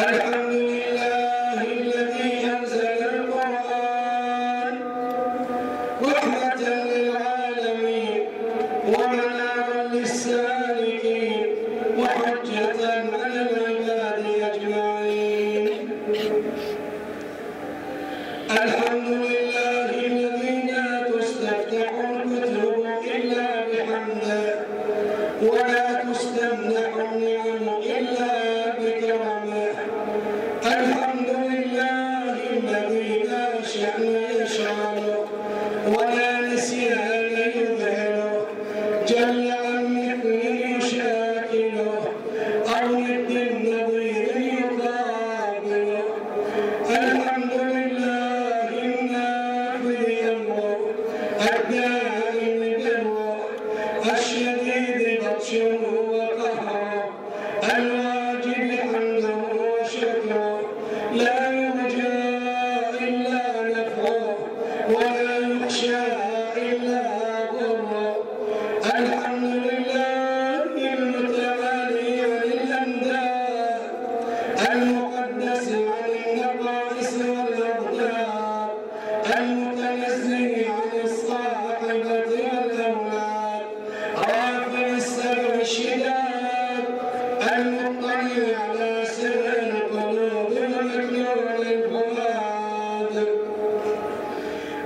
Ay, ay, ay.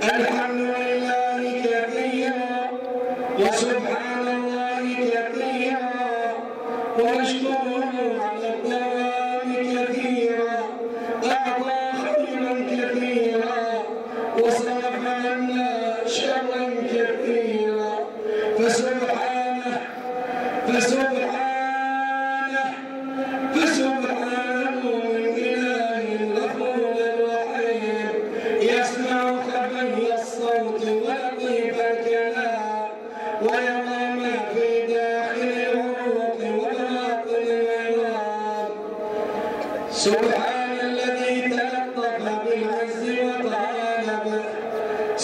الحمد لله كثيرا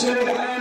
سبحان من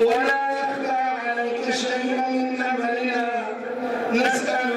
ولا يخفى عليك شيء من أمرنا نسألك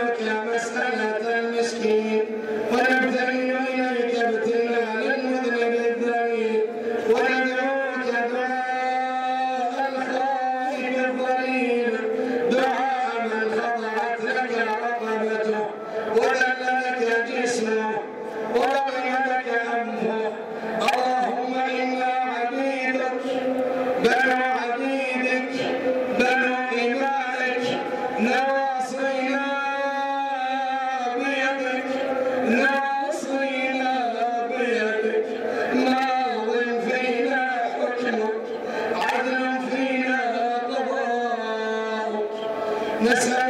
nessa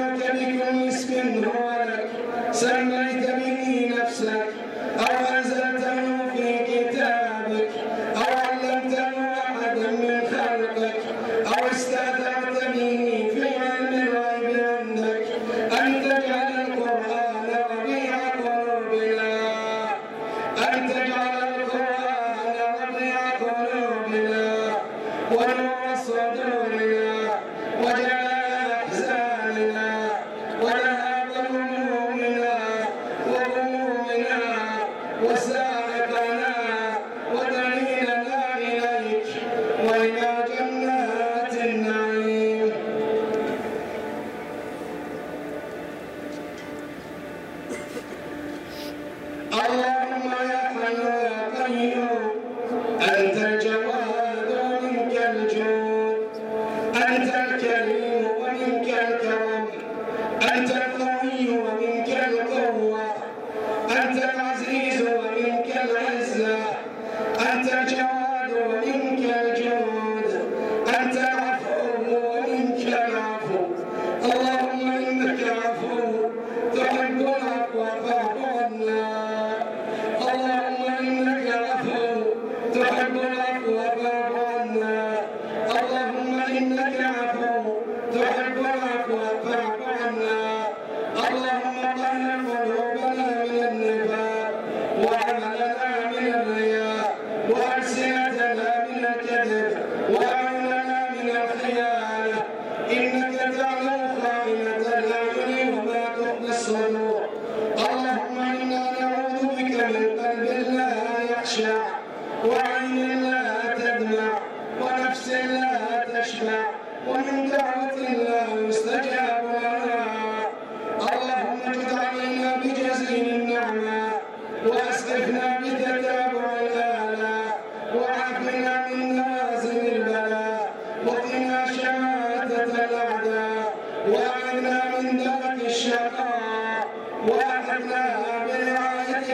Lê Lạp là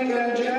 England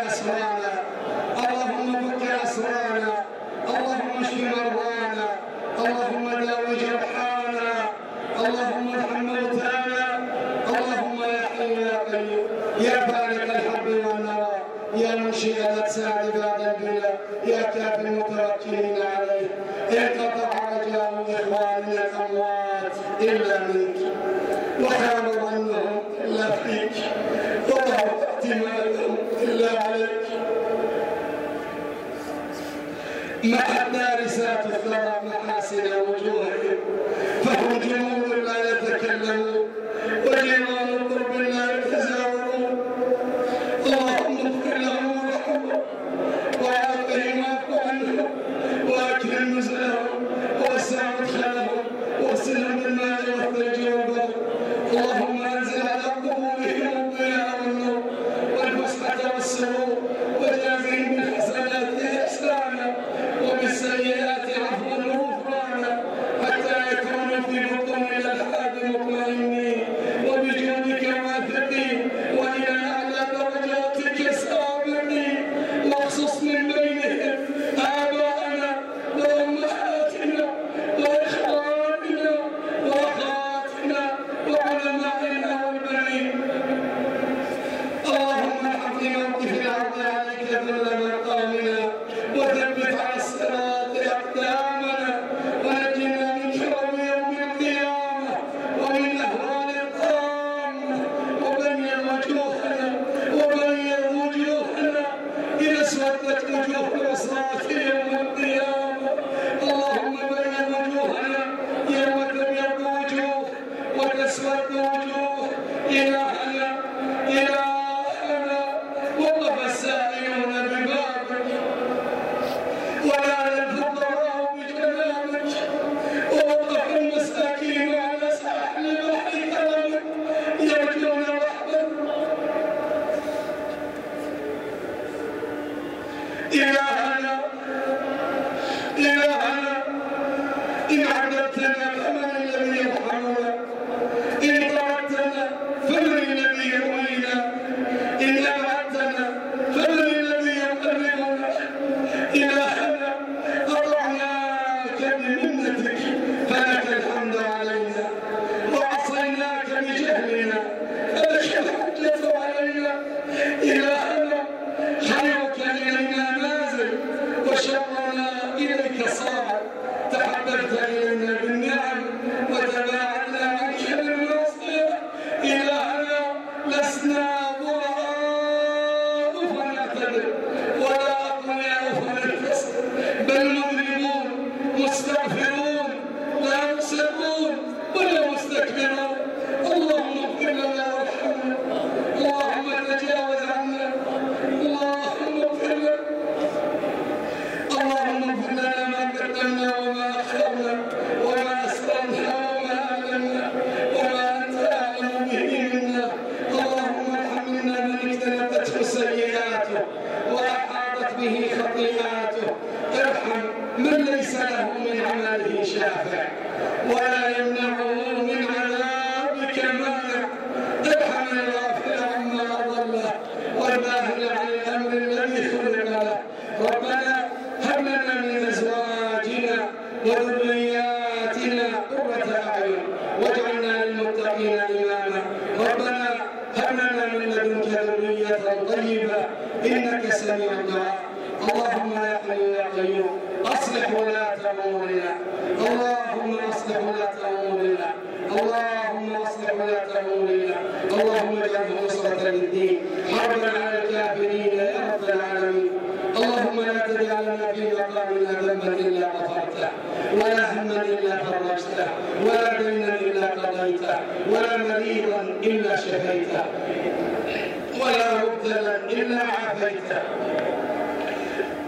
obrigado, assim. Né?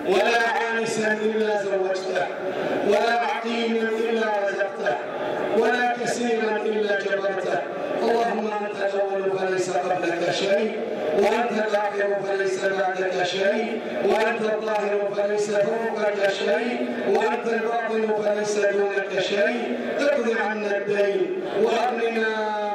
ولا عانسا إلا زوجته ولا عقيما إلا رزقته ولا كسيرا إلا جبرته. اللهم أنت الأول فليس قبلك شيء وأنت الآخر فليس بعدك شيء وأنت الظاهر فليس فوقك شيء وأنت الباطن فليس دونك شيء. اقض عنا الدين وأغننا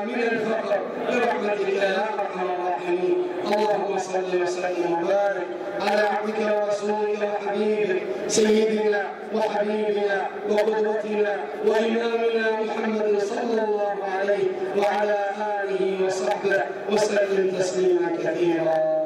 من الفقر برحمتك يا أرحم الراحمين. اللهم صل وسلم وبارك على عبدك ورسولك وحبيبك سيدنا وحبيبنا وقدوتنا وإمامنا محمد صلى الله عليه وعلى آله وصحبه وسلم تسليما كثيرا.